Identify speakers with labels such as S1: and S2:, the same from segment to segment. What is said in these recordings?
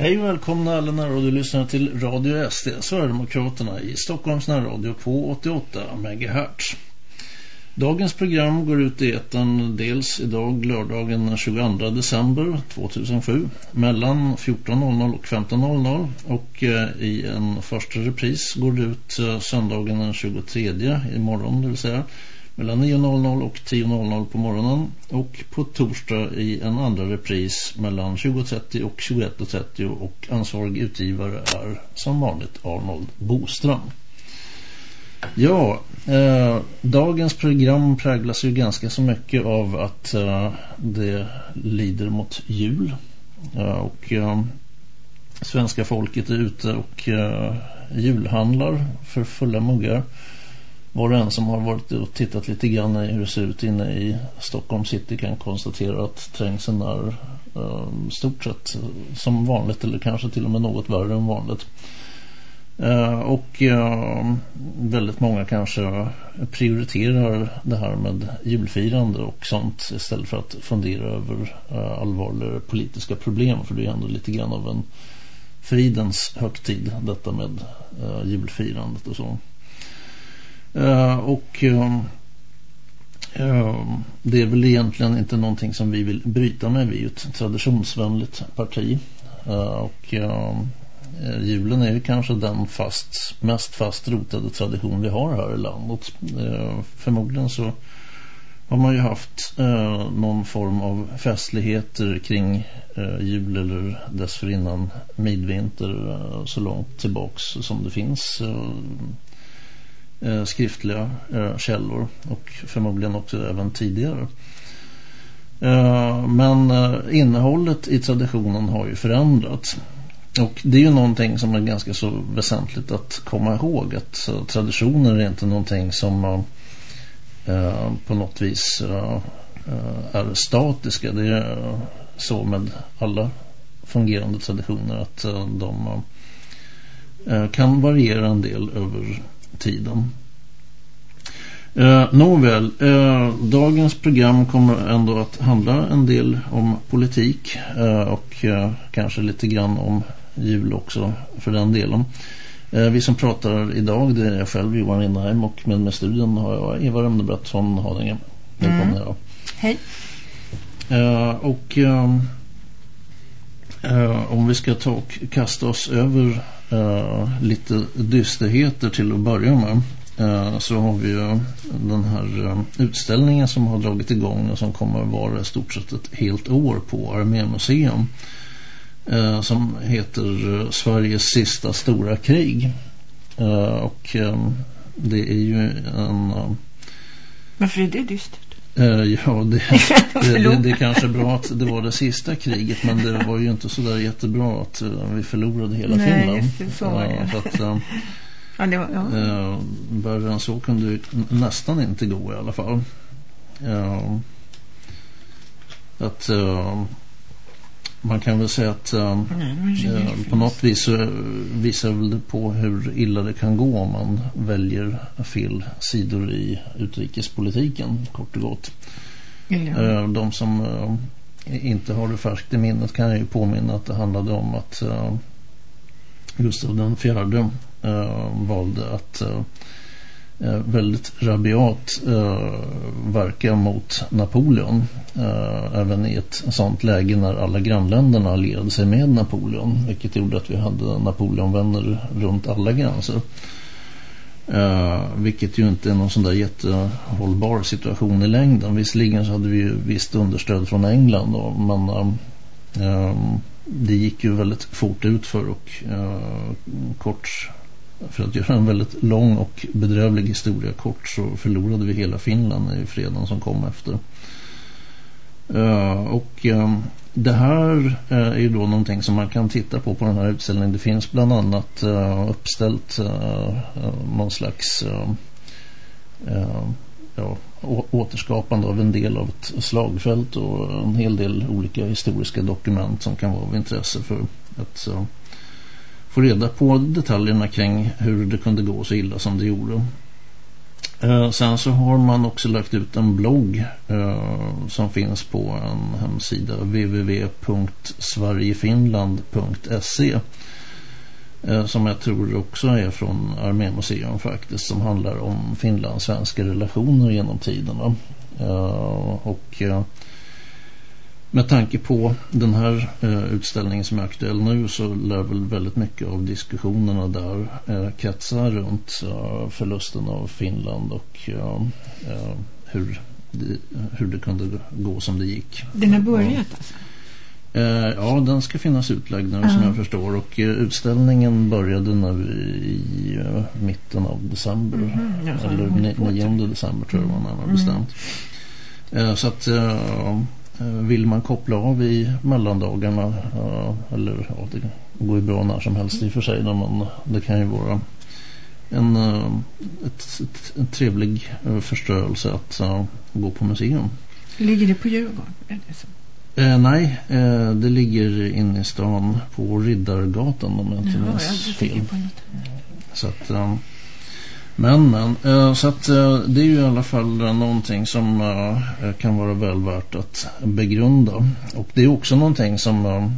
S1: Hej och välkomna alla närradiolyssnare till Radio SD, Sverigedemokraterna i Stockholms närradio på 88 MHz. Dagens program går ut i etern dels idag lördagen 22 december 2007 mellan 14.00 och 15.00 och eh, i en första repris går det ut eh, söndagen den 23 imorgon det vill säga mellan 9.00 och 10.00 på morgonen och på torsdag i en andra repris mellan 20.30 och 21.30 och ansvarig utgivare är som vanligt Arnold Boström. Ja, eh, dagens program präglas ju ganska så mycket av att eh, det lider mot jul eh, och eh, svenska folket är ute och eh, julhandlar för fulla muggar var och en som har varit och tittat lite grann i hur det ser ut inne i Stockholm city kan konstatera att trängseln är uh, stort sett som vanligt eller kanske till och med något värre än vanligt. Uh, och uh, väldigt många kanske prioriterar det här med julfirande och sånt istället för att fundera över eh, uh, allvarliga politiska problem för det är ändå lite grann av en fridens högtid detta med eh, julfirandet och så. Eh, och ehm, ehm, det är väl egentligen inte någonting som vi vill bryta med. Vi är ju ett traditionsvänligt parti. Eh, och ehm, eh, julen är ju kanske den fast, mest fast rotade tradition vi har här i landet. förmodligen så har man ju haft någon form av festligheter kring jul eller dessförinnan midvinter så långt tillbaks som det finns Eh, skriftliga eh, källor och förmodligen också även tidigare. Eh, men eh, innehållet i traditionen har ju förändrats. Och det är ju någonting som är ganska så väsentligt att komma ihåg att eh, traditioner är inte någonting som eh, på något vis är statiska. Det är så med alla fungerande traditioner att de kan variera en del över tiden. Eh, nåväl, eh, dagens program kommer ändå att handla en del om politik eh, och eh, kanske lite grann om jul också för den delen. Eh, vi som pratar idag det är jag själv Johan Lindheim och med mig studion har jag Eva Römnebrett från Haninge. Välkommen mm.
S2: Hej.
S1: Eh, och om vi ska ta och kasta oss över Eh, lite dysterheter till att börja med eh, så har vi ju den här eh, utställningen som har dragit igång och som kommer att vara i stort sett ett helt år på Armémuseum som heter Sveriges sista stora krig och det är ju en
S2: Varför är det dystert?
S1: Uh, ja, det, det, det, är kanske bra att det var det sista kriget men det var ju inte så där jättebra att uh, vi förlorade hela
S2: Nej,
S1: Finland.
S2: Just det, så var det.
S1: Att, uh,
S2: ja, det var, ja.
S1: uh, värre än så kunde det nästan inte gå i alla fall. Uh, att man kan väl säga att äh, på något vis så visar väl det på hur illa det kan gå om man väljer fel sidor i utrikespolitiken, kort och gott. Äh, de som äh, inte har det färskt i minnet kan jag ju påminna att det handlade om att Gustav den fjärde valde att Eh, väldigt rabiat eh, verka mot Napoleon eh, även i ett sånt läge när alla grannländerna allierade sig med Napoleon vilket gjorde att vi hade Napoleonvänner runt alla gränser Uh, vilket ju inte är någon sån där jättehållbar situation i längden. Visserligen så hade vi ju visst understöd från England då, men uh, det gick ju väldigt fort ut för och kort för att göra en väldigt lång och bedrövlig historia kort så förlorade vi hela Finland i freden som kom efter. Uh, och ehm, det här uh, är ju då någonting som man kan titta på på den här utställningen. Det finns bland annat eh, uppställt någon slags ehm, ehm, ja, återskapande av en del av ett slagfält och en hel del olika historiska dokument som kan vara av intresse för att få reda på detaljerna kring hur det kunde gå så illa som det gjorde. Eh, sen så har man också lagt ut en blogg eh, som finns på en hemsida www.sverigefinland.se eh, som jag tror också är från Armémuseum faktiskt som handlar om finlandssvenska relationer genom tiderna. Eh, och eh, med tanke på den här eh, utställningen som är aktuell nu så lär väl väldigt mycket av diskussionerna där eh, kretsa runt eh, förlusten av Finland och eh, eh, hur, det, hur det kunde gå som det gick.
S2: Den har börjat alltså?
S1: Eh, ja, den ska finnas utlagd nu uh -huh. som jag förstår och utställningen började nu i mitten av december mm -hmm. eller 9 december tror jag närmare mm. bestämt. Så att Eh, vill man koppla av i mellandagarna eller ja, det går ju bra när som helst i och för sig men det kan ju vara en, eh, ett, ett, en trevlig eh, förstörelse att uh, gå på museum.
S2: Ligger det på Djurgården? Så?
S1: Eh, nej, eh, det ligger inne i stan på Riddargatan om jag inte minns fel. Så att, um, men, men eh, så att eh, det är ju i alla fall eh, någonting som eh, eh, kan vara väl värt att begrunda. Och det är också någonting som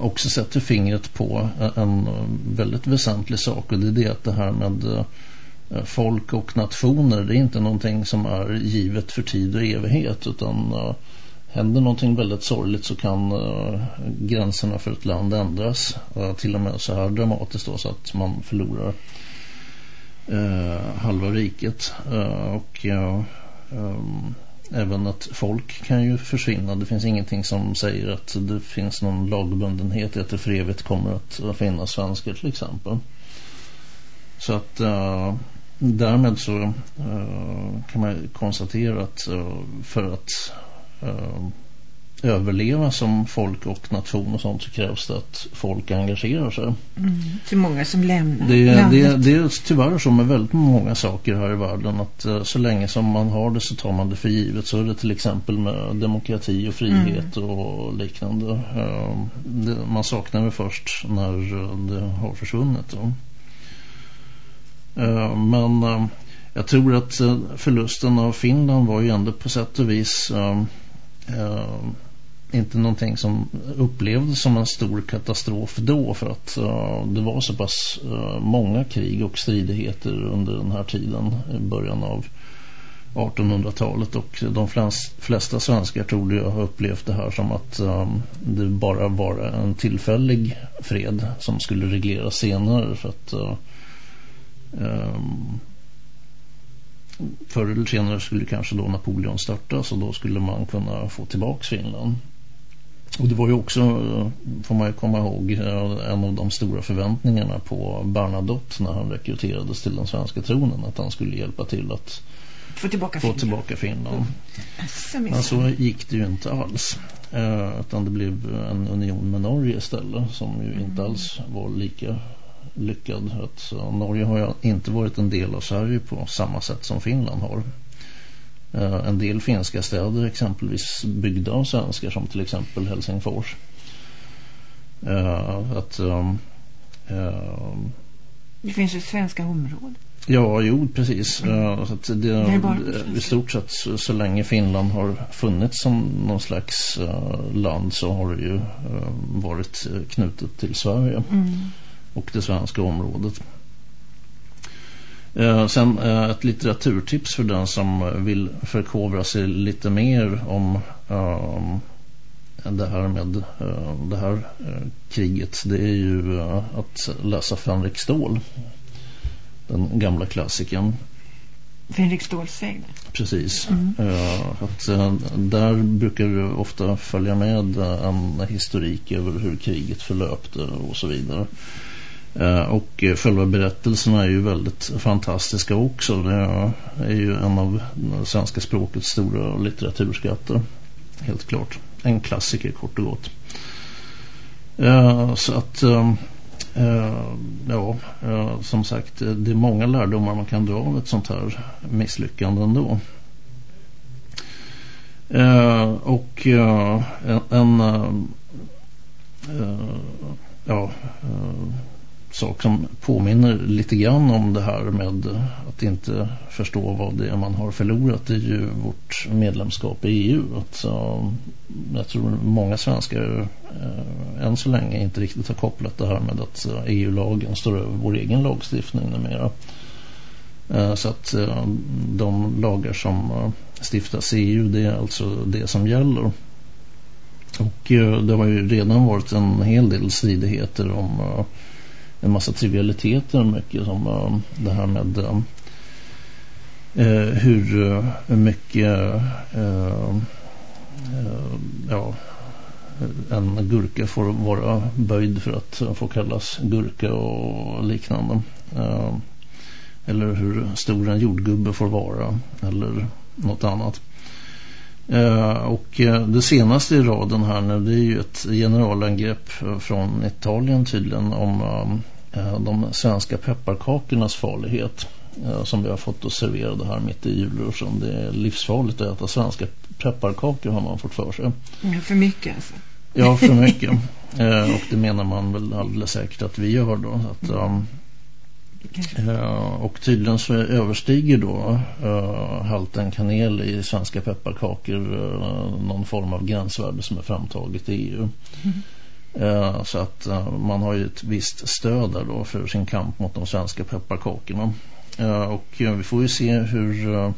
S1: också sätter fingret på en väldigt väsentlig sak och det är det att det här med folk och nationer det är inte någonting som är givet för tid och evighet utan händer någonting väldigt sorgligt så kan gränserna för ett land ändras till och med så här dramatiskt då så att man förlorar Eh, halva riket eh, och eh, även att folk kan ju försvinna. Det finns ingenting som säger att det finns någon lagbundenhet i att det för evigt kommer att finnas svenskar till exempel. Så att uh, därmed så uh, kan man konstatera att uh, för att överleva som folk och nation och sånt så krävs det att folk engagerar sig.
S2: Mm. Så många som lämnar
S1: det, det, det är tyvärr så med väldigt många saker här i världen att uh, så länge som man har det så tar man det för givet. Så är det till exempel med demokrati och frihet mm. och liknande. Uh, det, man saknar det först när det har försvunnit. Uh, men jag tror att förlusten av Finland var ju ändå på sätt och vis inte någonting som upplevdes som en stor katastrof då för att uh, det var så pass uh, många krig och stridigheter under den här tiden i början av 1800-talet och de flesta svenskar tror jag har upplevt det här som att um, det bara var en tillfällig fred som skulle regleras senare för att uh, um, förr eller senare skulle kanske då Napoleon störtas och då skulle man kunna få tillbaka Finland. Och det var ju också, får man ju komma ihåg, en av de stora förväntningarna på Bernadotte när han rekryterades till den svenska tronen. Att han skulle hjälpa till att
S2: få tillbaka
S1: få
S2: Finland.
S1: Tillbaka Finland. Mm. Men så gick det ju inte alls. Eh, utan det blev en union med Norge istället som ju mm. inte alls var lika lyckad. Att, Norge har ju inte varit en del av Sverige på samma sätt som Finland har. Uh, en del finska städer exempelvis byggda av svenskar som till exempel Helsingfors. Uh, att, um,
S2: uh, det finns ju svenska områden.
S1: Ja, jo, precis. Mm. så det, det I stort sett så, så, länge Finland har funnits som någon slags land så har det ju varit knutet till Sverige mm. och det svenska området. Eh, sen eh, ett litteraturtips för den som vill förkovra sig lite mer om eh, det här med det här kriget. Det är ju att läsa Fänrik Stål. Den gamla klassikern.
S2: Fänrik Ståls sägner.
S1: Precis. Mm. att, där brukar du ofta följa med en historik över hur kriget förlöpte och så vidare. Eh, och eh, själva berättelserna är ju väldigt fantastiska också. Det är ju en av svenska språkets stora litteraturskatter. Helt klart. En klassiker kort och gott. Eh, så att ehm, ja, som sagt det är många lärdomar man kan dra av ett sånt här misslyckande ändå. Och en, en ja sak som påminner lite grann om det här med att inte förstå vad det är man har förlorat. Det är ju vårt medlemskap i EU. Att, uh, jag tror många svenskar uh, än så länge inte riktigt har kopplat det här med att eh, uh, EU-lagen står över vår egen lagstiftning numera. Uh, så att uh, de lagar som uh, stiftas i EU det är alltså det som gäller. Och uh, det har ju redan varit en hel del stridigheter om uh, en massa trivialiteter mycket som uh, det här med uh, hur uh, mycket uh, ja, en gurka får vara böjd för att få kallas gurka och liknande. Eller hur stor en jordgubbe får vara eller något annat. Och det senaste i raden här nu det är ju ett generalangrepp från Italien tydligen om de svenska pepparkakornas farlighet som vi har fått att servera det här mitt i julruschen. Det är livsfarligt att äta svenska pepparkakor har man fått för sig.
S2: Ja, för mycket alltså.
S1: Ja, för mycket. och det menar man väl alldeles säkert att vi gör då. Att, um, och tydligen så överstiger då uh, halten kanel i svenska pepparkakor uh, någon form av gränsvärde som är framtaget i EU. Mm. Uh, så att man har ju ett visst stöd där då för sin kamp mot de svenska pepparkakorna. och vi får ju se hur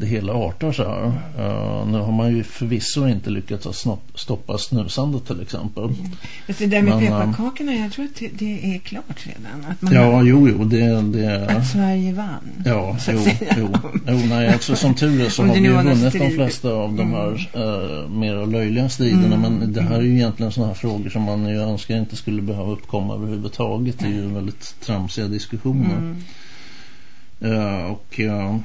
S1: det hela artar så här. Uh, nu har man ju förvisso inte lyckats stoppa snusandet till exempel. Mm.
S2: Det där med Men, pepparkakorna, jag tror att det är klart redan. Att man
S1: ja, har, jo, jo. Det, det,
S2: att Sverige vann.
S1: Ja, jo, jo, jo. Nej, alltså som tur är så har vi ju vunnit de flesta av de här uh, mer löjliga striderna. Mm. Men det här är ju egentligen sådana här frågor som man ju önskar inte skulle behöva uppkomma överhuvudtaget. Det är ju väldigt tramsiga diskussioner. Mm. Uh, och... Uh,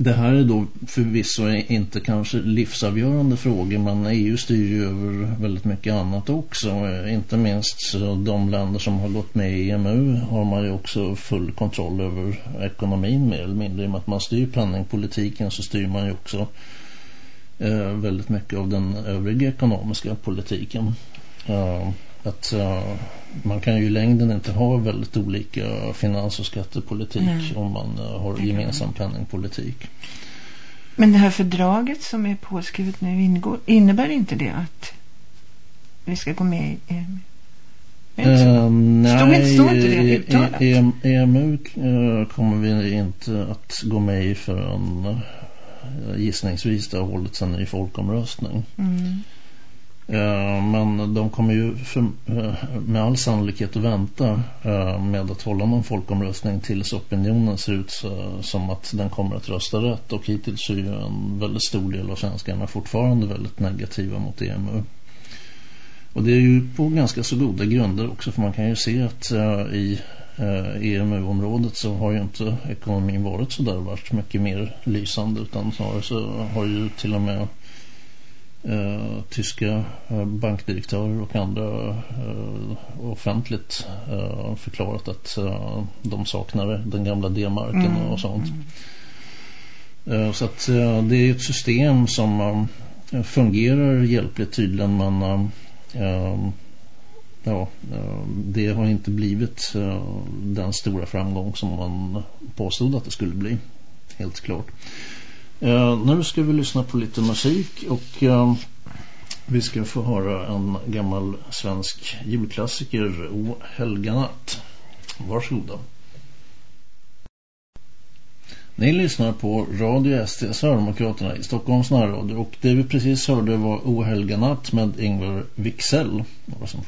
S1: det här är då förvisso inte kanske livsavgörande frågor men EU styr ju över väldigt mycket annat också. Inte minst de länder som har gått med i EMU har man ju också full kontroll över ekonomin mer eller mindre. I och med att man styr penningpolitiken så styr man ju också eh, väldigt mycket av den övriga ekonomiska politiken. Uh, att uh, man kan ju i längden inte ha väldigt olika finans- och skattepolitik Nej. om man uh, har gemensam penningpolitik.
S2: Men det här fördraget som är påskrivet nu ingår, innebär inte det att vi ska gå med i EMU?
S1: Uh, nej, Stod inte det uttalat? EMU e uh, kommer vi inte att gå med i förrän gissningsvis det har hållits en ny folkomröstning. Mm. Eh, men de kommer ju för, eh, med all sannolikhet att vänta eh, med att hålla någon folkomröstning tills opinionen ser ut som att den kommer att rösta rätt. Och hittills är ju en väldigt stor del av svenskarna fortfarande väldigt negativa mot EMU. Och det är ju på ganska så goda grunder också för man kan ju se att i EMU-området så har ju inte ekonomin varit så där varit mycket mer lysande utan snarare så har ju till och med eh, tyska eh, bankdirektörer och andra eh, offentligt eh, förklarat att eh, de saknar den gamla D-marken mm. och sånt. Mm. Eh, så att det är ett system som fungerar hjälpligt tydligen men ja, det har inte blivit den stora framgång som man påstod att det skulle bli. Helt klart. Uh, nu ska vi lyssna på lite musik och uh, vi ska få höra en gammal svensk julklassiker, O Helga Natt. Varsågoda. Ni lyssnar på Radio SD, Sverigedemokraterna i Stockholms närradio och det vi precis hörde var O Helga Natt med Ingvar Wixell. Vad som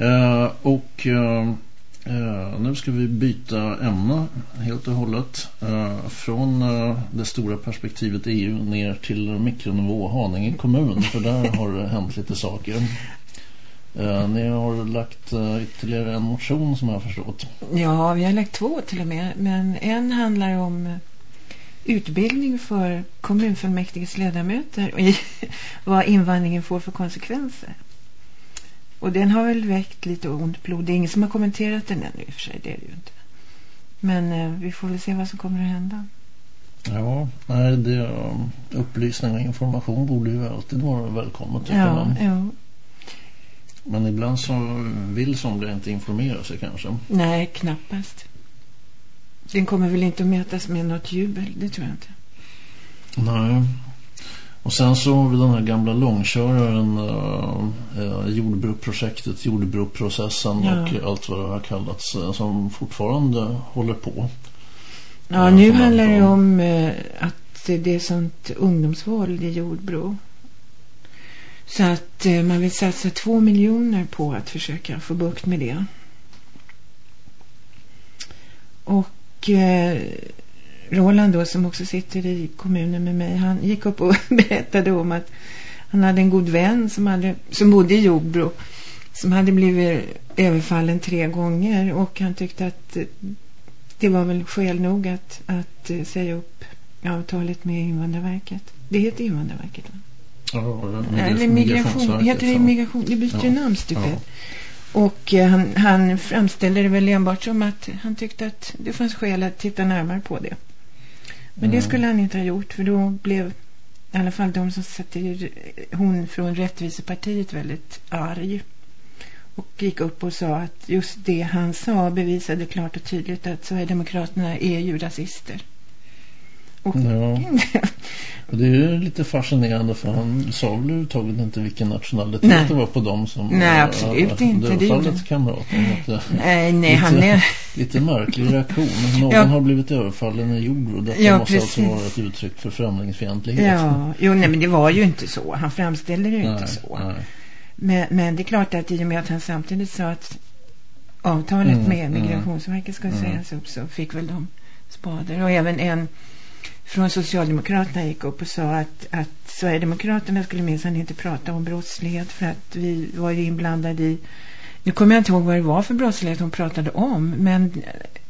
S1: uh, och Uh, nu ska vi byta ämne helt och hållet. Uh, från uh, det stora perspektivet EU ner till mikronivå Haninge kommun. För där har det hänt lite saker. ni har lagt ytterligare en motion som jag har förstått.
S2: Ja, vi har lagt två till och med. Men en handlar om utbildning för kommunfullmäktiges ledamöter och vad invandringen får för konsekvenser. Och den har väl väckt lite ont blod. Det är ingen som har kommenterat den ännu i och för sig, det är det ju inte. Men eh, vi får väl se vad som kommer att hända.
S1: Ja, nej, det, um, upplysning och information borde ju alltid vara välkommet.
S2: Ja, ja.
S1: Men ibland så vill somliga inte informera sig kanske.
S2: Nej, knappast. Den kommer väl inte att mätas med något jubel, det tror jag inte.
S1: Nej. Och sen så har vi den här gamla långköraren uh, jordbruksprojektet, jordbruksprocessen ja. och allt vad det har kallats uh, som fortfarande håller på.
S2: Ja, nu handlar det om uh, att det är sånt ungdomsvåld i Jordbro. Så att man vill satsa två miljoner på att försöka få bukt med det. Och Roland då som också sitter i kommunen med mig han gick upp och berättade om att han hade en god vän som, hade, som bodde i Jordbro som hade blivit överfallen tre gånger och han tyckte att det var väl skäl nog att, att säga upp avtalet med Invandrarverket. Det heter Invandrarverket va?
S1: Ja,
S2: Eller migration, heter det migration? Det byter ja. namn stupet. Ja. Och eh, han, han framställde det väl enbart som att han tyckte att det fanns skäl att titta närmare på det. Men det mm. skulle han inte ha gjort för då blev i alla fall de som satt i hon från Rättvisepartiet väldigt arg. Och gick upp och sa att just det han sa bevisade klart och tydligt att Sverigedemokraterna är ju rasister.
S1: Ja. det är ju lite fascinerande för han sa väl överhuvudtaget inte vilken nationalitet nej. det var på dem som
S2: Nej, absolut äh, inte.
S1: Det var kamraten.
S2: Nej, nej,
S1: lite,
S2: han är...
S1: lite märklig reaktion. Någon ja. har blivit överfallen i jord och detta ja, måste precis. alltså vara ett uttryck för främlingsfientlighet.
S2: Ja, jo, nej men det var ju inte så. Han framställde det ju nej, inte så. Nej. Men, men det är klart att i och med att han samtidigt sa att avtalet mm, med mm. Migrationsverket ska mm. sägas upp så fick väl de spader. Och även en från Socialdemokraterna gick upp och sa att, att Sverigedemokraterna skulle minsann inte prata om brottslighet för att vi var ju inblandade i nu kommer jag inte ihåg vad det var för brottslighet hon pratade om men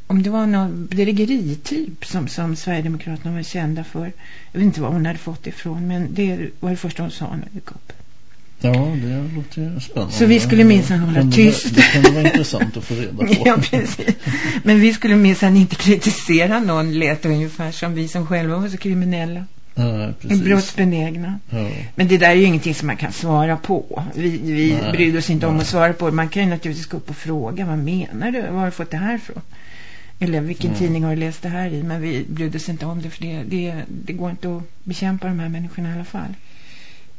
S2: om det var någon bedrägerityp som, som Sverigedemokraterna var kända för jag vet inte vad hon hade fått ifrån men det var det första hon sa när hon gick upp.
S1: Ja, det låter spännande.
S2: Så vi skulle minsann hålla tyst.
S1: Det kunde vara intressant att få reda på.
S2: ja, precis. Men vi skulle minsann inte kritisera någon lät ungefär som vi som själva var så kriminella.
S1: Ja, precis.
S2: Brottsbenägna.
S1: Ja.
S2: Men det där är ju ingenting som man kan svara på. Vi, vi nej, bryr oss inte nej. om att svara på det. Man kan ju naturligtvis gå upp och fråga, vad menar du? Var har du fått det här ifrån? Eller vilken mm. tidning har du läst det här i? Men vi bryr oss inte om det för det, det, det går inte att bekämpa de här människorna i alla fall.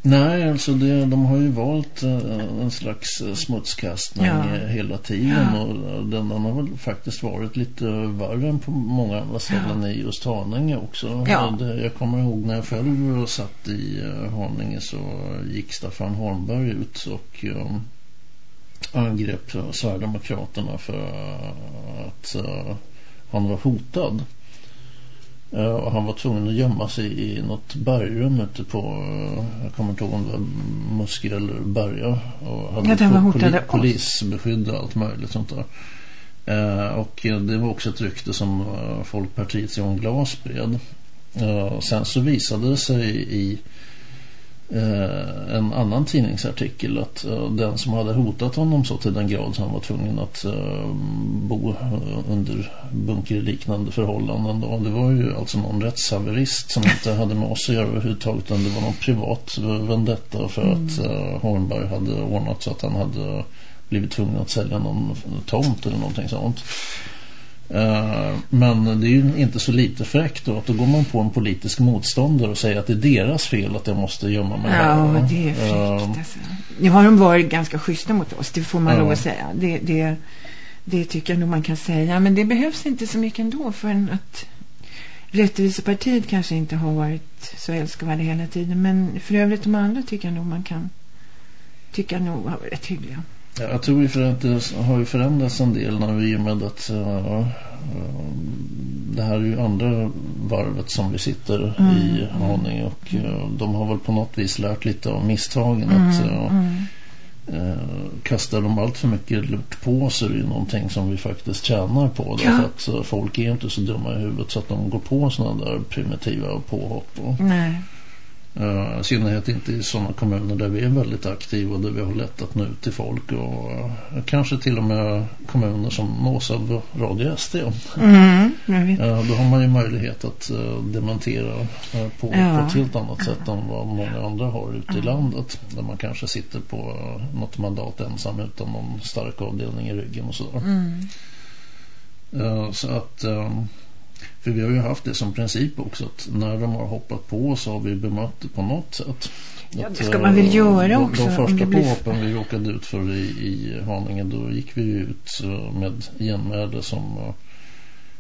S1: Nej, alltså det, de har ju valt uh, en slags uh, smutskastning ja. hela tiden ja. och den, den, har väl faktiskt varit lite värre än på många andra ställen ja. i just Haninge också. Ja. Det, jag kommer ihåg när jag själv satt i uh, Haninge så gick Staffan Holmberg ut och um, angrep Sverigedemokraterna för att han var hotad. Uh, och han var tvungen att gömma sig i något bergrum ute på, uh, jag kommer inte ihåg om det var Muskö eller Berga. Och hade
S2: ja, den var
S1: poli polisbeskydd och allt möjligt sånt där. Uh, och det var också ett rykte som Folkpartiets Jon Glas spred. sen så visade det sig i eh, en annan tidningsartikel att eh, den som hade hotat honom så till den grad så han var tvungen att eh, bo under bunkerliknande förhållanden då. Det var ju alltså någon rättshaverist som inte hade med oss att göra överhuvudtaget utan det var någon privat vendetta för mm. att eh, Hornberg hade ordnat så att han hade blivit tvungen att sälja någon tomt eller någonting sånt. Eh, men det är ju inte så lite fräckt då att då går man på en politisk motståndare och säger att det är deras fel att jag måste gömma mig
S2: Ja, här. det är fräckt uh, alltså. Nu har de varit ganska schyssta mot oss, det får man uh, lov att säga. Det, det, det tycker jag nog man kan säga. Men det behövs inte så mycket ändå för att Rättvisepartiet kanske inte har varit så älskvärda hela tiden. Men för övrigt de andra tycker jag nog man kan tycka nog har varit hyggliga.
S1: Jag tror ju att det har ju förändrats en del när vi med att uh, det här är ju andra varvet som vi sitter mm. i Haninge och uh, de har väl på något vis lärt lite av misstagen mm. att uh, mm. kastar de allt för mycket lort på så är det ju någonting som vi faktiskt tjänar på ja. därför att folk är inte så dumma i huvudet så att de går på sådana där primitiva påhopp.
S2: Nej.
S1: Uh, I synnerhet inte i sådana kommuner där vi är väldigt aktiva och där vi har lätt att nå ut till folk och uh, kanske till och med kommuner som nås av Radio SD.
S2: Mm,
S1: uh, då har man ju möjlighet att dementera på, ja. på ett helt annat sätt än vad många andra har ute i landet. Där man kanske sitter på något mandat ensam utan någon stark avdelning i ryggen och sådär. Mm. så att för vi har ju haft det som princip också att när de har hoppat på så har vi bemött det på något sätt.
S2: Ja, det ska man väl göra också.
S1: De första blir... påhoppen vi råkade ut för i, i Haninge då gick vi ut med genmäle som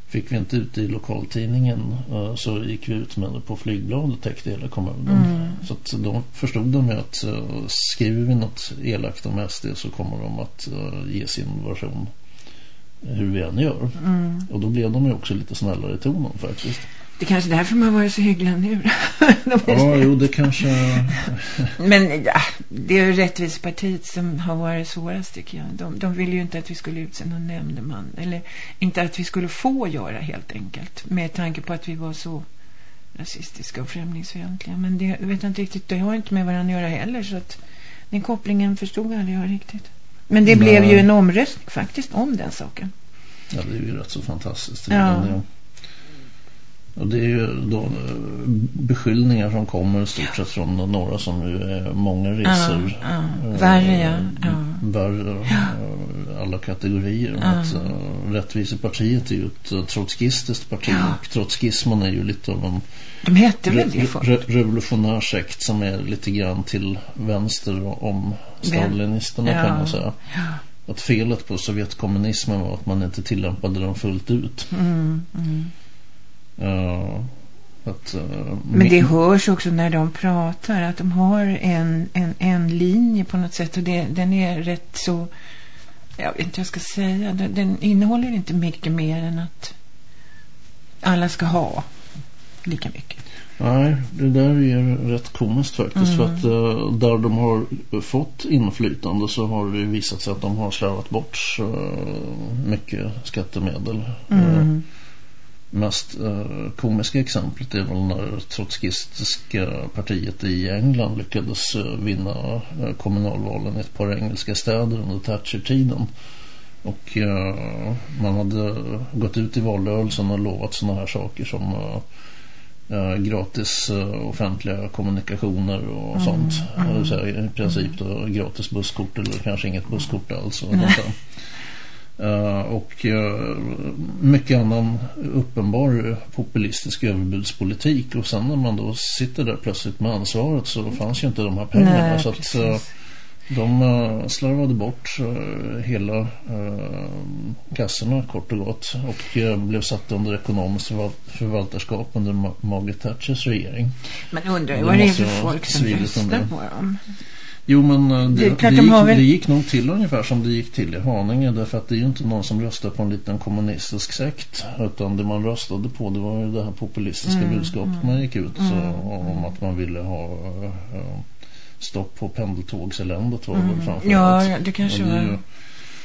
S1: fick vi inte ut i lokaltidningen så gick vi ut med det på flygbladet täckte hela kommunen. Mm. Så att då förstod de ju att skriver vi något elakt om SD så kommer de att ge sin version hur vi än gör. Mm. Och då blev de ju också lite snällare i tonen faktiskt.
S2: Det är kanske därför man varit så hyggliga nu.
S1: ja, jo, det kanske...
S2: Men ja, det är rättvisepartiet som har varit svårast tycker jag. De, de vill ju inte att vi skulle utse någon nämndeman. Eller inte att vi skulle få göra helt enkelt. Med tanke på att vi var så rasistiska och främlingsfientliga. Men det vet jag inte riktigt. Det har inte med varandra att göra heller. Så att den kopplingen förstod aldrig jag riktigt. Men det blev ju en omröstning faktiskt om den saken.
S1: Ja, det är ju rätt så fantastiskt. Ja. Och det är ju då eh, beskyllningar som kommer stort sett från några som ju är många resor.
S2: Ja, ja. Värre, ja. ja.
S1: Värre. Eh, alla kategorier. Ja. Att, uh, Rättvisepartiet är ju ett trotskistiskt parti ja. och trotskismen är ju lite av en
S2: De heter väl det
S1: re revolutionär sekt som är lite grann till vänster om stalinisterna ja. kan man säga. Ja. Att felet på Sovjetkommunismen var att man inte tillämpade den fullt ut. Mm, mm. Uh,
S2: att, uh, Men det hörs också när de pratar att de har en, en, en linje på något sätt och det, den är rätt så jag vet inte jag ska säga den, den innehåller inte mycket mer än att alla ska ha lika mycket.
S1: Nej, det där är rätt komiskt faktiskt. Mm. För att uh, där de har fått inflytande så har det visat sig att de har slarvat bort uh, mycket skattemedel. Mm. Mest komiska exemplet är väl när trotskistiska partiet i England lyckades vinna kommunalvalen i ett par engelska städer under Thatcher-tiden. Och man hade gått ut i valrörelsen och lovat sådana här saker som uh, gratis uh, offentliga kommunikationer och mm, sånt. Mm. Så I princip då, gratis busskort eller kanske inget busskort alls. Och, och mycket annan uppenbar populistisk överbudspolitik. Och sen när man då sitter där plötsligt med ansvaret så fanns ju inte de här pengarna. Nej, så att, de uh, slarvade bort hela kassorna kort och gott och blev satta under ekonomiskt förvaltarskap under Ma Margaret Thatchers regering.
S2: Men undrar ju vad det är för folk som röstar på dem.
S1: Jo men det, det, det, gick, väl... det gick nog till ungefär som det gick till i Haninge därför att det är ju inte någon som röstar på en liten kommunistisk sekt utan det man röstade på det var ju det här populistiska mm, budskapet mm, man gick ut mm, så, om att man ville ha stopp på pendeltågseländet var mm. väl framförallt.
S2: Ja, det kanske det var.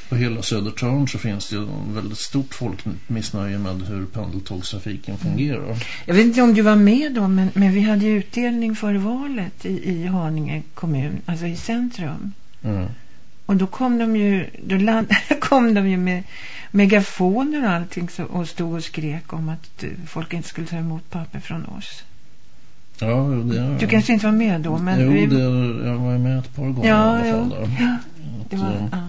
S1: På hela Södertörn så finns det ju väldigt stort folkmissnöje med hur pendeltågstrafiken fungerar.
S2: Jag vet inte om du var med då, men, men vi hade utdelning före valet i, i Haninge kommun, alltså i centrum. Mm. Och då kom de ju, då land, kom de ju med megafoner och allting så, och stod och skrek om att folk inte skulle ta emot papper från oss.
S1: Ja, det,
S2: du kanske inte var med då men
S1: Jo, vi... det, jag var med ett par gånger ja, i alla fall där. Ja, det var, att, ja.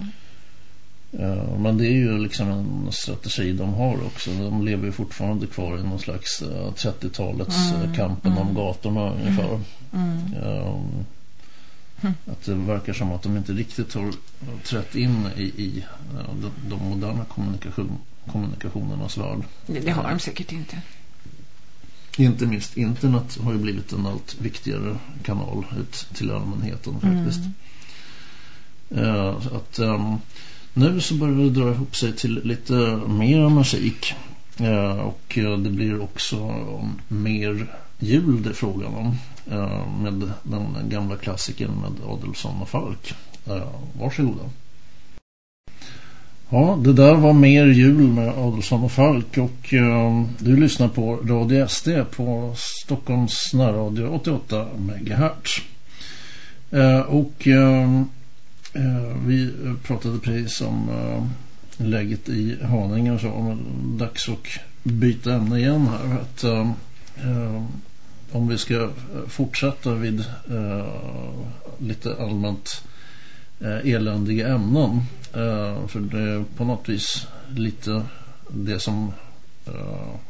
S1: Men det är ju liksom en strategi de har också. De lever ju fortfarande kvar i någon slags 30-talets uh, mm, kampen mm. om gatorna ungefär. Mm. Um, att det verkar som att de inte riktigt har trätt in i, i de, de moderna kommunikation, kommunikationernas värld.
S2: Det, det har de säkert inte.
S1: Inte minst internet har ju blivit en allt viktigare kanal ut till allmänheten faktiskt. Mm. Uh, att um, nu så börjar det dra ihop sig till lite mer musik. Eh, och eh, det blir också um, mer jul det är frågan om. Eh, med den gamla klassikern med Adelsson och Falk. varsågoda. Ja, det där var mer jul med Adelsson och Falk och du lyssnar på Radio SD på Stockholms närradio 88 MHz. Och Eh, vi pratade precis om eh, läget i Haninge och så, men dags att byta ämne igen här. Att, eh, om vi ska fortsätta vid lite allmänt eländiga ämnen för det är på något vis lite det som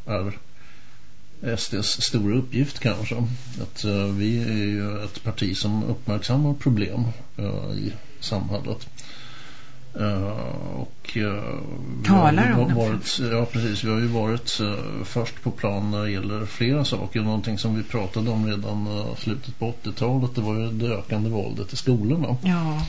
S1: är SDs stora uppgift kanske. Att uh, vi är ju ett parti som uppmärksammar problem i samhället. och
S2: talar
S1: om varit, Ja precis, vi har ju varit först på plan när det gäller flera saker. Någonting som vi pratade om redan slutet på 80-talet det var ju det ökande våldet i skolorna.
S2: Ja.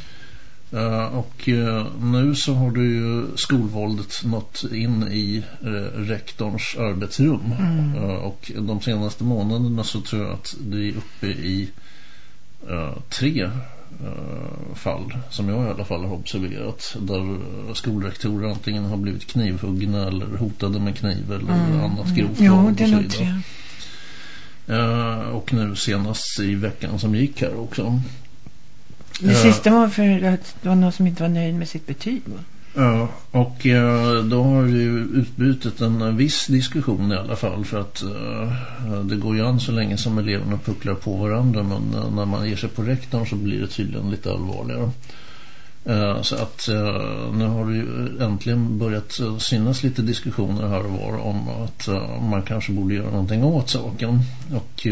S1: Uh, och uh, nu så har du ju skolvåldet nått in i uh, rektorns arbetsrum. Mm. och de senaste månaderna så tror jag att det är uppe i tre fall som jag i alla fall har observerat. Där skolrektorer antingen har blivit knivhuggna eller hotade med kniv eller mm. annat grovt
S2: mm. Jo, det är nog tre.
S1: och nu senast i veckan som gick här också.
S2: Det sista var för att det var någon som inte var nöjd med sitt betyg va?
S1: Ja, och eh, då har ju utbytet en viss diskussion i alla fall för att eh, det går ju an så länge som eleverna pucklar på varandra men eh, när man ger sig på rektorn så blir det tydligen lite allvarligare. Så att nu har det ju äntligen börjat synas lite diskussioner här och var om att man kanske borde göra någonting åt saken. Och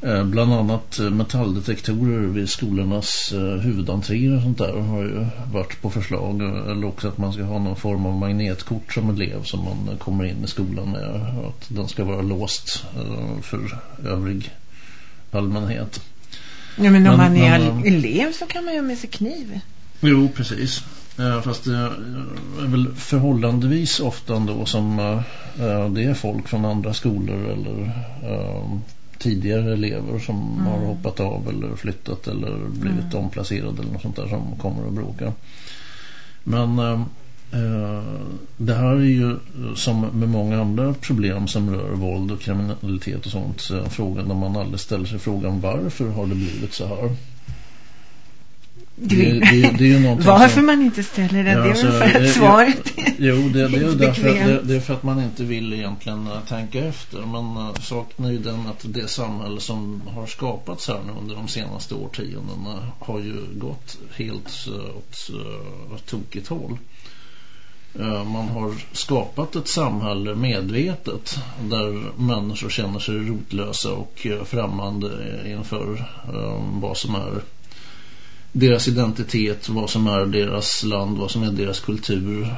S1: bland annat eh, metalldetektorer vid skolornas eh, huvudentréer och sånt där har ju varit på förslag. Eller också att man ska ha någon form av magnetkort som elev som man kommer in i skolan med. Att den ska vara låst för övrig allmänhet.
S2: Ja, men om men, man är men, elev så kan man ju med sig kniv.
S1: Jo, precis. Fast det är väl förhållandevis ofta ändå som det är folk från andra skolor eller tidigare elever som mm. har hoppat av eller flyttat eller blivit mm. omplacerade eller något sånt där som kommer och bråkar. Men eh, eh, det här är ju som med många andra problem som rör våld och kriminalitet och sånt frågan där man aldrig ställer sig frågan varför har det blivit så här?
S2: Det, det, det, är ju Varför som, man inte ställer den, ja, det är alltså, för att svaret
S1: Jo, det, det är ju därför att, det, det, är för att man inte vill egentligen uh, tänka efter. Men uh, saken är ju den att det samhälle som har skapats här nu under de senaste årtiondena har ju gått helt uh, åt uh, tokigt håll. Man har skapat ett samhälle medvetet där människor känner sig rotlösa och främmande inför vad som är deras identitet, vad som är deras land, vad som är deras kultur.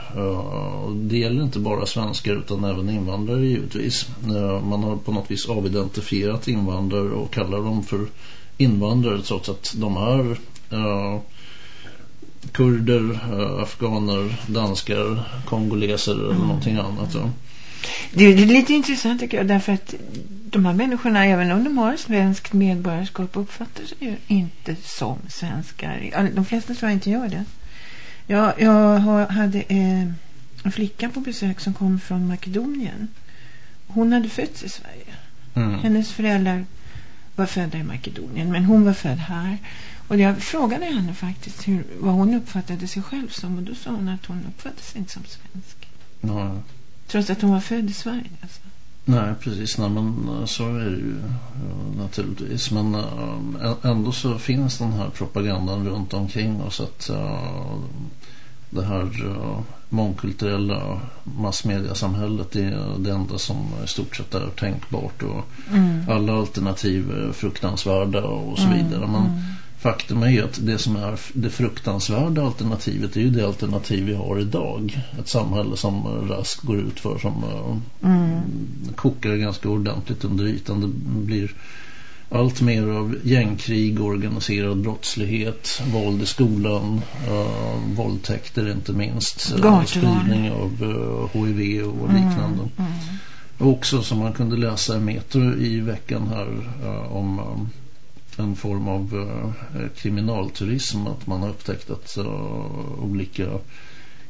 S1: Det gäller inte bara svenskar utan även invandrare givetvis. Man har på något vis avidentifierat invandrare och kallar dem för invandrare trots att de är kurder, afghaner, danskar, kongoleser eller mm. någonting annat.
S2: Det är lite intressant tycker jag därför att de här människorna, även om de har svenskt medborgarskap, uppfattar sig ju inte som svenskar. De flesta tror jag inte gör det. Jag, jag hade eh, en flicka på besök som kom från Makedonien. Hon hade fötts i Sverige. Mm. Hennes föräldrar var födda i Makedonien, men hon var född här. Och jag frågade henne faktiskt hur, vad hon uppfattade sig själv som. Och då sa hon att hon uppfattade sig inte som svensk.
S1: Mm.
S2: Trots att hon var född i Sverige alltså.
S1: Nej, precis. Nej, men eh, så är det ju naturligtvis. Men äh, ändå så finns den här propagandan runt omkring oss att äh, det här äh, mångkulturella massmediasamhället är det enda som i stort sett är tänkbart och mm. alla alternativ är fruktansvärda och så mm, vidare. Men mm. Faktum är att det som är det fruktansvärda alternativet är ju det alternativ vi har idag. Ett samhälle som raskt går ut för som eh, mm. kokar ganska ordentligt under ytan. Det blir allt mer av gängkrig, organiserad brottslighet, våld i skolan, uh, våldtäkter inte minst, uh, spridning av uh, HIV och mm, liknande. Mm. Mm. också som man kunde läsa i Metro i veckan här om en form av uh, kriminalturism att man har upptäckt att uh, olika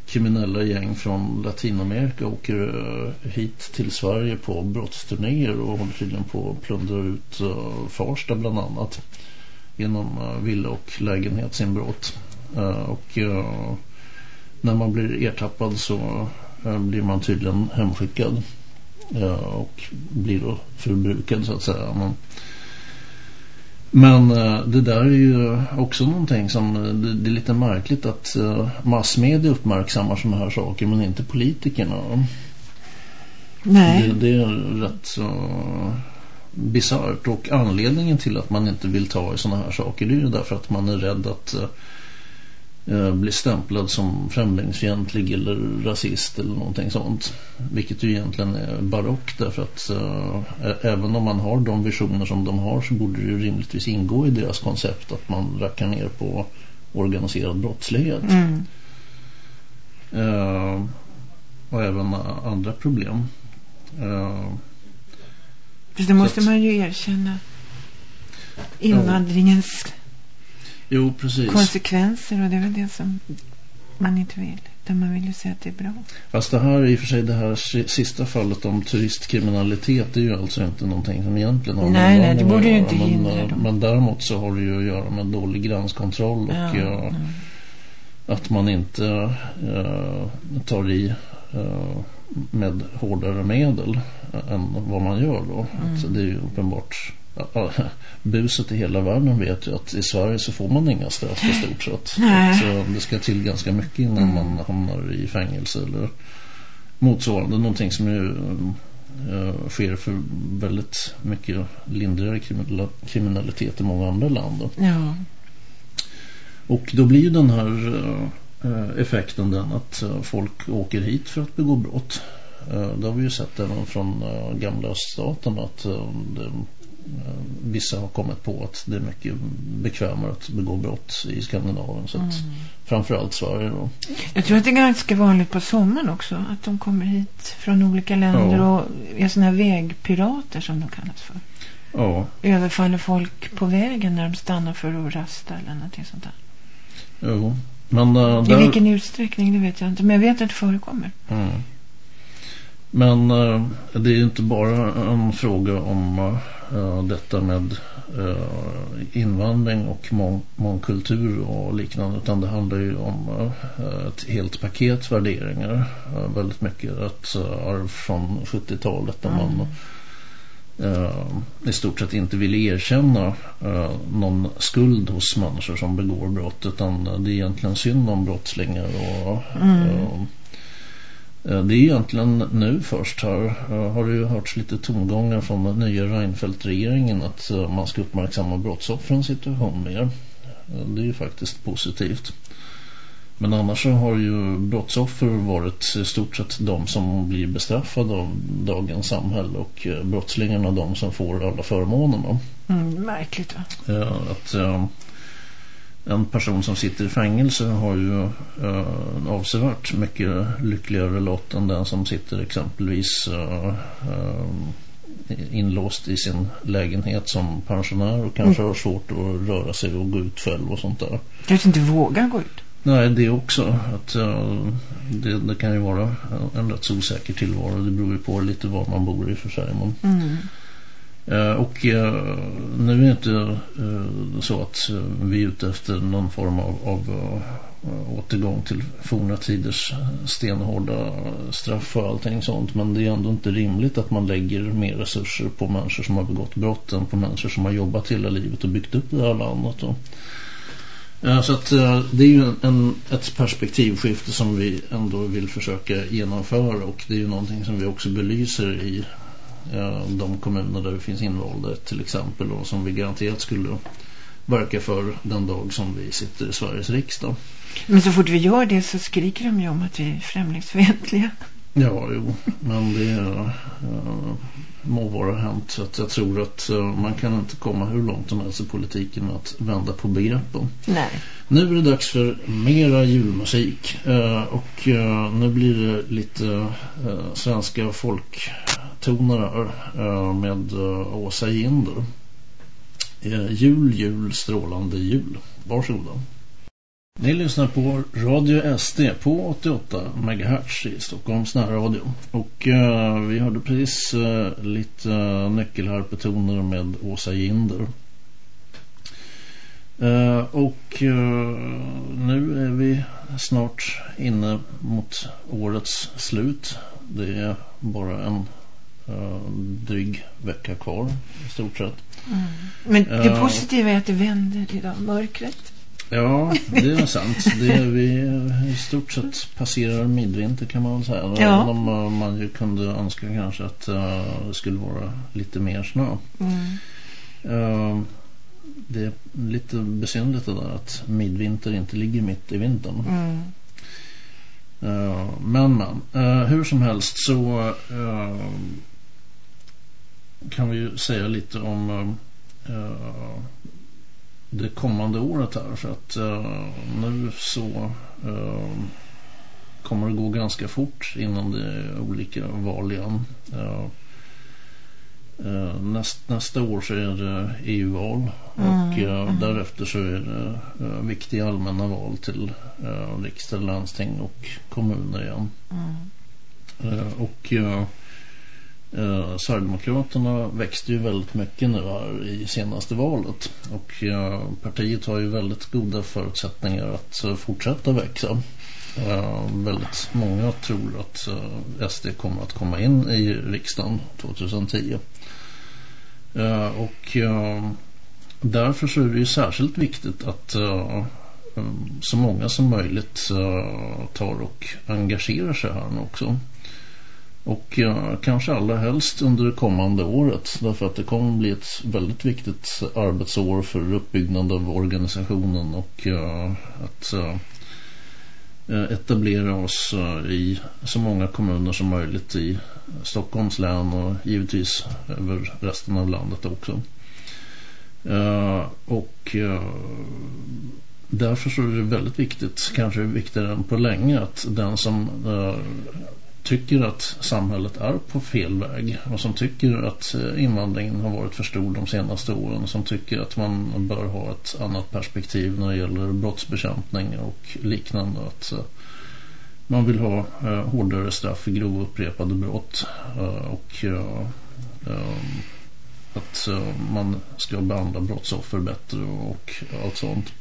S1: kriminella gäng från Latinamerika åker eh, hit till Sverige på brottsturnéer och håller tydligen på att plundra ut Farsta bland annat genom villa- och lägenhetsinbrott. Och när man blir ertappad så blir man tydligen hemskickad och blir då förbrukad så att säga. Man men det där är ju också någonting som det, är lite märkligt att massmedia uppmärksammar sådana här saker men inte politikerna.
S2: Nej.
S1: Det, det är rätt så bisarrt och anledningen till att man inte vill ta i sådana här saker det är ju därför att man är rädd att Eh, bli stämplad som främlingsfientlig eller rasist eller någonting sånt. Vilket ju egentligen är barock därför att äh, även om man har de visioner som de har så borde det ju rimligtvis ingå i deras koncept att man rackar ner på organiserad brottslighet. Mm. Äh, och även andra problem.
S2: Äh, det måste man ju erkänna. Invandringens
S1: Jo, precis.
S2: konsekvenser och det är väl det som man inte vill. Utan man vill ju säga att det är bra.
S1: Fast det här i och för sig det här sista fallet om turistkriminalitet är ju alltså inte någonting som egentligen har
S2: Nej, nej, det borde ju inte hindra
S1: men,
S2: dem.
S1: men däremot så har det ju att göra med dålig gränskontroll och ja, ja. att man inte äh, tar i äh, med hårdare medel än vad man gör då. Mm. Att det är ju uppenbart buset i hela världen vet ju att i Sverige så får man inga straff i stort sett. Så det ska till ganska mycket innan mm. man hamnar i fängelse eller motsvarande. Någonting som ju äh, sker för väldigt mycket lindrigare kriminalitet i många andra länder.
S2: Ja.
S1: Och då blir ju den här äh, effekten den att äh, folk åker hit för att begå brott. Det har vi ju sett även från gamla öststaten att det Eh, vissa har kommit på att det är mycket bekvämare att begå brott i Skandinavien. Så att, mm. Framförallt Sverige då.
S2: Jag tror att det är ganska vanligt på sommaren också. Att de kommer hit från olika länder ja. och är sådana här vägpirater som de kallas för.
S1: Ja.
S2: Överfaller folk på vägen när de stannar för att rasta eller någonting sånt där.
S1: Jo. Men, uh,
S2: I där... vilken utsträckning det vet jag inte. Men jag vet att det förekommer.
S1: Mm. Men uh, det är ju inte bara en fråga om uh, detta med uh, invandring och mång mångkultur och liknande utan det handlar ju om uh, ett helt paket värderingar. Väldigt mycket ett arv från 70-talet där man i stort sett inte vill erkänna någon skuld hos människor som begår brott utan det är egentligen synd om brottslingar och mm. Eh, det är egentligen nu först här eh, har det ju hörts lite tongångar från den nya Reinfeldt-regeringen att eh, man ska uppmärksamma brottsoffrens situation mer. Det är ju faktiskt positivt. Men annars så har ju brottsoffer varit i stort sett de som blir bestraffade av dagens samhälle och brottslingarna de som får alla förmånerna.
S2: Mm, märkligt va?
S1: Att en person som sitter i fängelse har ju eh, avsevärt mycket lyckligare lott än den som sitter exempelvis eh, eh, inlåst i sin lägenhet som pensionär och kanske mm. har svårt att röra sig och gå ut själv och sånt där.
S2: Kanske inte vågar gå ut?
S1: Nej, det också. Att, uh, det, det, kan ju vara en rätt osäker tillvaro. Det beror ju på lite var man bor i för sig. Men, mm. Eh, och eh, nu är det inte eh, så att vi är ute efter någon form av, av återgång till forna tiders stenhårda straff och allting sånt. Men det är ändå inte rimligt att man lägger mer resurser på människor som har begått brott än på människor som har jobbat hela livet och byggt upp det här landet. Så att det är ju en, ett perspektivskifte som vi ändå vill försöka genomföra och det är ju någonting som vi också belyser i de kommuner där det finns invalda till exempel och som vi garanterat skulle verka för den dag som vi sitter i Sveriges riksdag.
S2: Men så fort vi gör det så skriker de ju om att vi är främlingsfientliga.
S1: Ja, jo. Men det uh, må vara hänt. Så att jag tror att uh, man kan inte komma hur långt som helst i politiken med att vända på begreppen.
S2: Nej.
S1: Nu är det dags för mera julmusik. Uh, och nu blir det lite svenska folktoner eh, med eh, Åsa Ginder. Eh, jul, jul, strålande jul. Varsågoda. Ni lyssnar på Radio SD på 88 MHz i Stockholms närradio. Och vi hörde precis lite nyckelharpetoner med Åsa Ginder. Uh, och nu är vi snart inne mot årets slut. Det är bara en dryg vecka kvar i stort sett.
S2: Mm. Men det positiva är att det vänder idag, mörkret.
S1: Ja, det är sant. Det är vi i stort sett passerar midvinter kan man väl säga. Ja. Även om uh, man ju kunde önska kanske att uh, det skulle vara lite mer snö. Mm. Uh, det är lite besynligt det där att midvinter inte ligger mitt i vintern. Mm. Uh, men men, uh, hur som helst så uh, kan vi ju säga lite om det kommande året här för att uh, nu så uh, kommer det gå ganska fort innan det är olika val igen. Uh, näst, nästa år så är det EU-val mm, och mm. därefter så är det viktiga allmänna val till riksdag, landsting och kommuner igen. Mm. och Eh, Sverigedemokraterna växte ju väldigt mycket nu här i senaste valet och eh, partiet har ju väldigt goda förutsättningar att eh, fortsätta växa. Eh, väldigt många tror att eh, SD kommer att komma in i riksdagen 2010. Eh, och eh, därför så är det ju särskilt viktigt att eh, eh, så många som möjligt tar och engagerar sig här nu också. Och ja, kanske allra helst under det kommande året. Därför att det kommer bli ett väldigt viktigt arbetsår för uppbyggnad av organisationen och ja, att ja, etablera oss i så många kommuner som möjligt i Stockholms län och givetvis över resten av landet också. Eh, och därför så är det väldigt viktigt, kanske viktigare än på länge, att den som eh, tycker att samhället är på fel väg. Och som tycker att eh, invandringen har varit för stor de senaste åren. Som tycker att man bör ha ett annat perspektiv när det gäller brottsbekämpning och liknande. Att eh, man vill ha eh, hårdare straff för grova upprepade brott. Eh, och att man ska behandla brottsoffer bättre och allt sånt.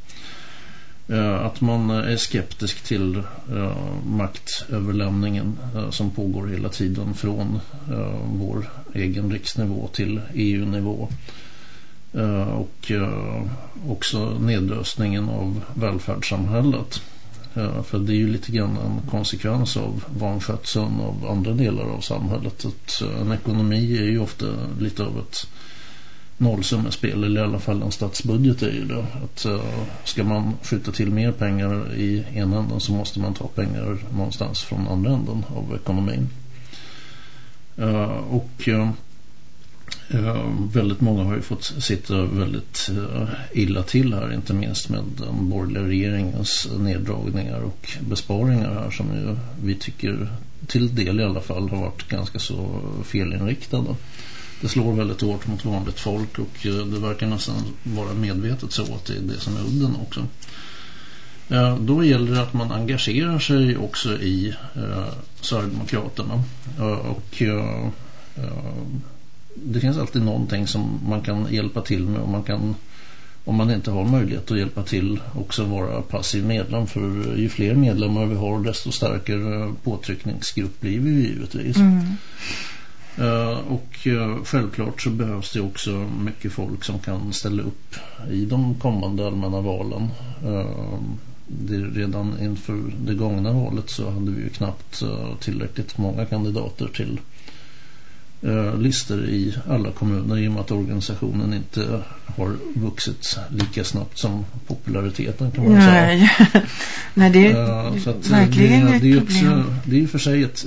S1: Eh, att man är skeptisk till uh, maktöverlämningen uh, som pågår hela tiden från uh, vår egen riksnivå till EU-nivå. och också nedröstningen av välfärdssamhället. för det är ju lite grann en konsekvens av vanskötseln av andra delar av samhället. Att en ekonomi är ju ofta lite av ett nollsummespel eller i alla fall en statsbudget är ju det. Att uh, ska man skjuta till mer pengar i ena änden så måste man ta pengar någonstans från andra änden av ekonomin. Uh, och uh, väldigt många har ju fått sitta väldigt illa till här, inte minst med den borgerliga regeringens neddragningar och besparingar här som ju vi tycker till del i alla fall har varit ganska så felinriktade det slår väldigt hårt mot vanligt folk och eh, det verkar nästan vara medvetet så att det är det som är udden också. Eh, då gäller det att man engagerar sig också i eh, Sverigedemokraterna eh, och eh, det finns alltid någonting som man kan hjälpa till med och man kan om man inte har möjlighet att hjälpa till också vara passiv medlem för ju fler medlemmar vi har desto starkare påtryckningsgrupp blir vi givetvis. Mm. Eh, och eh, självklart så behövs det också mycket folk som kan ställa upp i de kommande allmänna valen. Eh, det, redan inför det gångna valet så hade vi ju knappt tillräckligt många kandidater till eh, listor i alla kommuner i och med att organisationen inte har vuxit lika snabbt som populariteten kan man
S2: Nej. säga. Nej, det är eh, så att verkligen det,
S1: det, är också, Det är ju för sig ett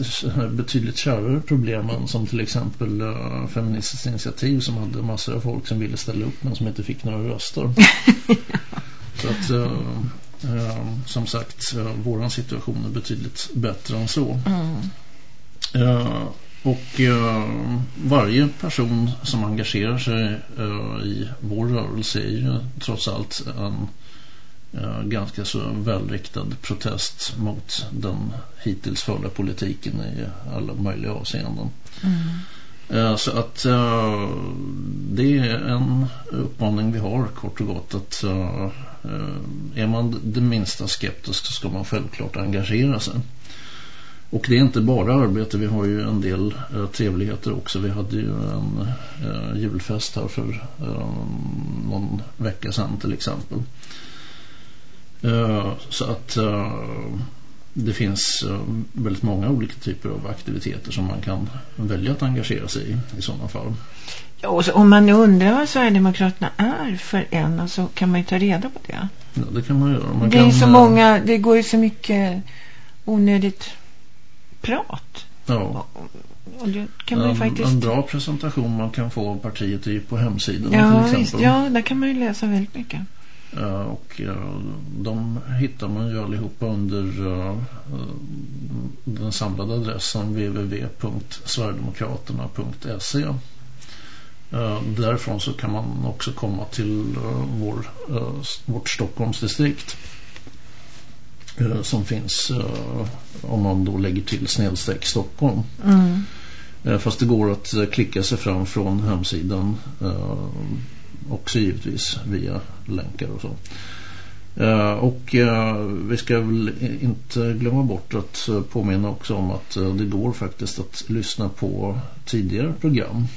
S1: betydligt kärare problem än som till exempel uh, Feministiskt initiativ som hade massor av folk som ville ställa upp men som inte fick några röster. så att uh, uh, som sagt, uh, våran situation är betydligt bättre än så. Mm. Och uh, varje person som engagerar sig uh, i vår rörelse är ju trots allt en ganska så välriktad protest mot den hittills förda politiken i alla möjliga avseenden. Mm. Så att det är en uppmaning vi har kort och gott att är man det minsta skeptisk så ska man självklart engagera sig. Och det är inte bara arbete, vi har ju en del eh, trevligheter också. Vi hade ju en eh, julfest här för eh, någon vecka sedan till exempel. Eh, så att eh, det finns eh, väldigt många olika typer av aktiviteter som man kan välja att engagera sig i i sådana fall.
S2: Ja, och så, om man undrar vad Sverigedemokraterna är för en så kan man ju ta reda på det.
S1: Ja, det kan man göra. Man
S2: det
S1: kan,
S2: är så många, det går ju så mycket onödigt prat.
S1: Ja.
S2: Och det kan man
S1: en,
S2: faktiskt...
S1: en bra presentation man kan få av partiet är på hemsidan
S2: ja,
S1: till exempel.
S2: Ja, där kan man ju läsa väldigt mycket.
S1: Uh, och uh, de hittar man ju allihopa under uh, den samlade adressen www.sverigedemokraterna.se Därifrån så kan man också komma till vår, vårt Stockholmsdistrikt som finns om man då lägger till snedstreck Stockholm. Mm. Fast det går att klicka sig fram från hemsidan också givetvis via länkar och så. Uh, och uh, vi ska väl inte glömma bort att uh, påminna också om att det går faktiskt att lyssna på tidigare program.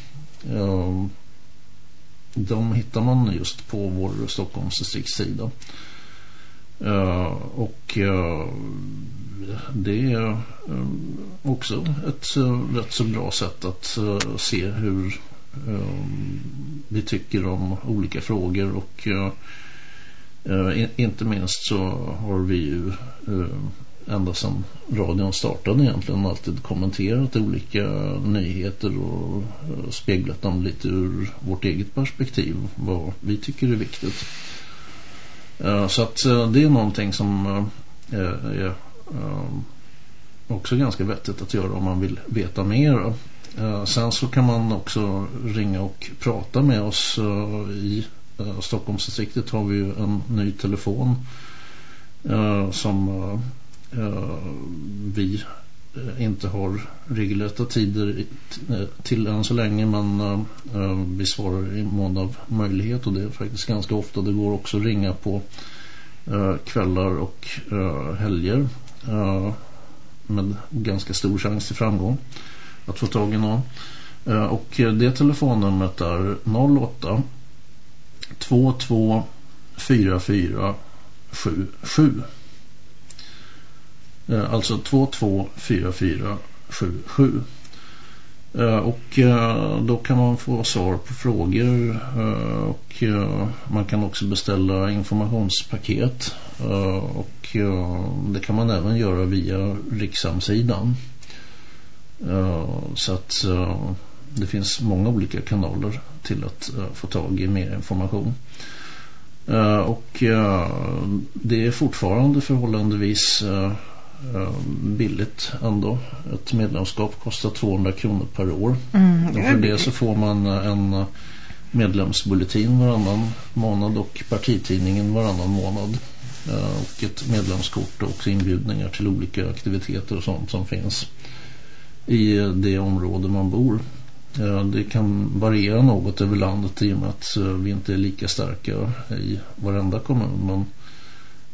S1: de hittar man just på vår Stockholms Uh, och eh, det är eh, också ett rätt så bra sätt att se hur vi tycker om olika frågor och uh, inte minst så har vi ju uh, ända sedan radion startade egentligen alltid kommenterat olika nyheter och uh, speglat dem lite ur vårt eget perspektiv vad vi tycker är viktigt. Eh, så att eh, det är någonting som eh, är också ganska vettigt att göra om man vill veta mer. Sen så kan man också ringa och prata med oss i Stockholmsdistriktet har vi ju en ny telefon som vi Eh, inte har regelrätta tider eh, till än så länge men eh, vi svarar i mån av möjlighet och det är faktiskt ganska ofta det går också att ringa på kvällar och helger med ganska stor chans till framgång att få tag i någon. Eh, och det telefonnumret är 08 22 44 77. Eh, alltså 224477. Eh, och eh, då kan man få svar på frågor och man kan också beställa informationspaket och det kan man även göra via Riksamsidan. Så att det finns många olika kanaler till att få tag i mer information. Och det är fortfarande förhållandevis billigt ändå. Ett medlemskap kostar 200 kronor per år. Mm, och för det så får man en medlemsbulletin varannan månad och partitidningen varannan månad. Och ett medlemskort och också inbjudningar till olika aktiviteter och sånt som finns i det område man bor. Det kan variera något över landet i och med att eh, vi inte är lika starka i varenda kommun men eh,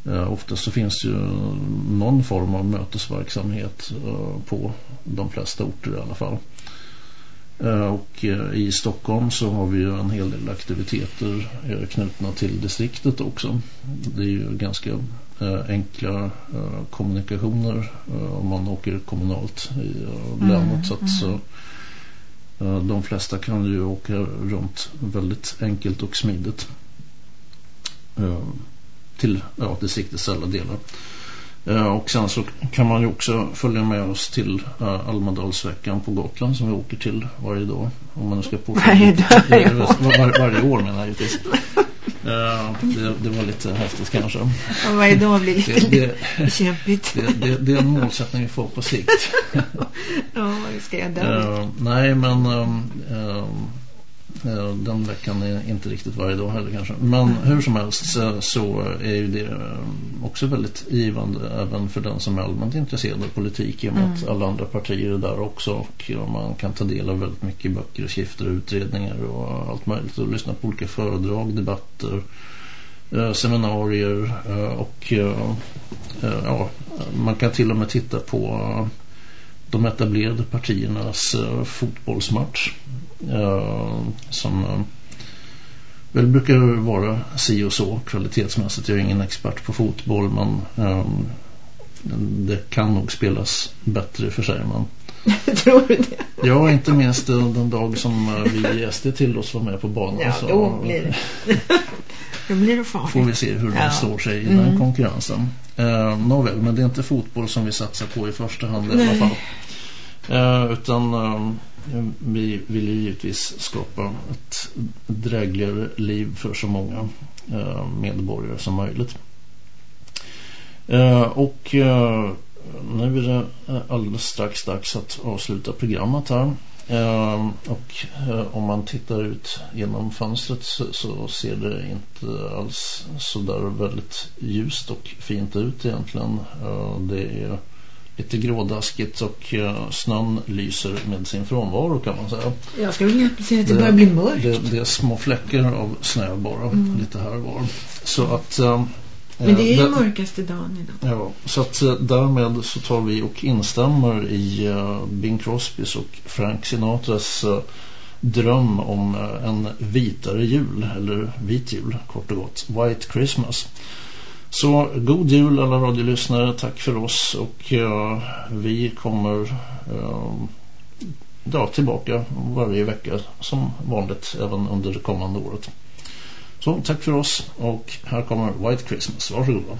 S1: oftast så finns ju någon form av mötesverksamhet eh, på de flesta orter i alla fall. Och i Stockholm så har vi ju en hel del aktiviteter knutna till distriktet också. Det är ju ganska Eh, enkla eh, kommunikationer eh, om man åker kommunalt i länet mm, så att så, de flesta kan ju åka runt väldigt enkelt och smidigt till ja, distriktets alla delar. Och sen så kan man ju också följa med oss till Almadalsveckan på Gotland som vi åker till varje dag. Om man nu ska på
S2: varje, dag,
S1: varje, var, varje år menar jag givetvis. Ja, det, det, var lite häftigt kanske.
S2: Ja, varje dag blir lite, det, det, kämpigt.
S1: Det, det, det, är en målsättning vi får på sikt.
S2: ja, vad ska jag där?
S1: Nej, men um, um, Den veckan är inte riktigt varje dag heller kanske. Men hur som helst så är ju det också väldigt givande även för den som är allmänt intresserad av politik i och med mm. att alla andra partier är där också och man kan ta del av väldigt mycket böcker, skrifter och utredningar och allt möjligt och lyssna på olika föredrag, debatter seminarier och ja, man kan till och med titta på de etablerade partiernas fotbollsmatch som väl brukar vara si och så kvalitetsmässigt. Jag är ingen expert på fotboll men det kan nog spelas bättre för sig. Men
S2: Tror du det?
S1: Ja, inte minst den dag som vi i SD till oss var med på banan.
S2: Ja, då blir det. då blir det farligt.
S1: Får vi se hur ja. det står sig i mm. den konkurrensen. Eh, nåväl, men det är inte fotboll som vi satsar på i första hand i alla fall. Eh, utan eh, vi vill ju givetvis skapa ett drägligare liv för så många eh, medborgare som möjligt. Eh, och eh, nu är det eh, alldeles strax dags att avsluta programmet här. Ehm, och eh, om man tittar ut genom fönstret så, så, ser det inte alls så där väldigt ljust och fint ut egentligen. Det är lite grådaskigt och snön lyser med sin frånvaro kan man säga.
S2: Jag skulle vilja säga att det, det börjar bli mörkt.
S1: Det, det, är små fläckar av snö bara, mm. lite här och var. Så att
S2: men det är ju mörkaste dagen idag.
S1: Ja, så att eh, därmed så tar vi och instämmer i uh, Bing Crosbys och Frank Sinatras uh, dröm om uh, en vitare jul, eller vit jul kort och gott, White Christmas. Så god jul alla radiolyssnare, tack för oss och vi kommer eh, ja, tillbaka varje vecka som vanligt även under det kommande året. Så tack för oss och här kommer White Christmas. Varsågoda.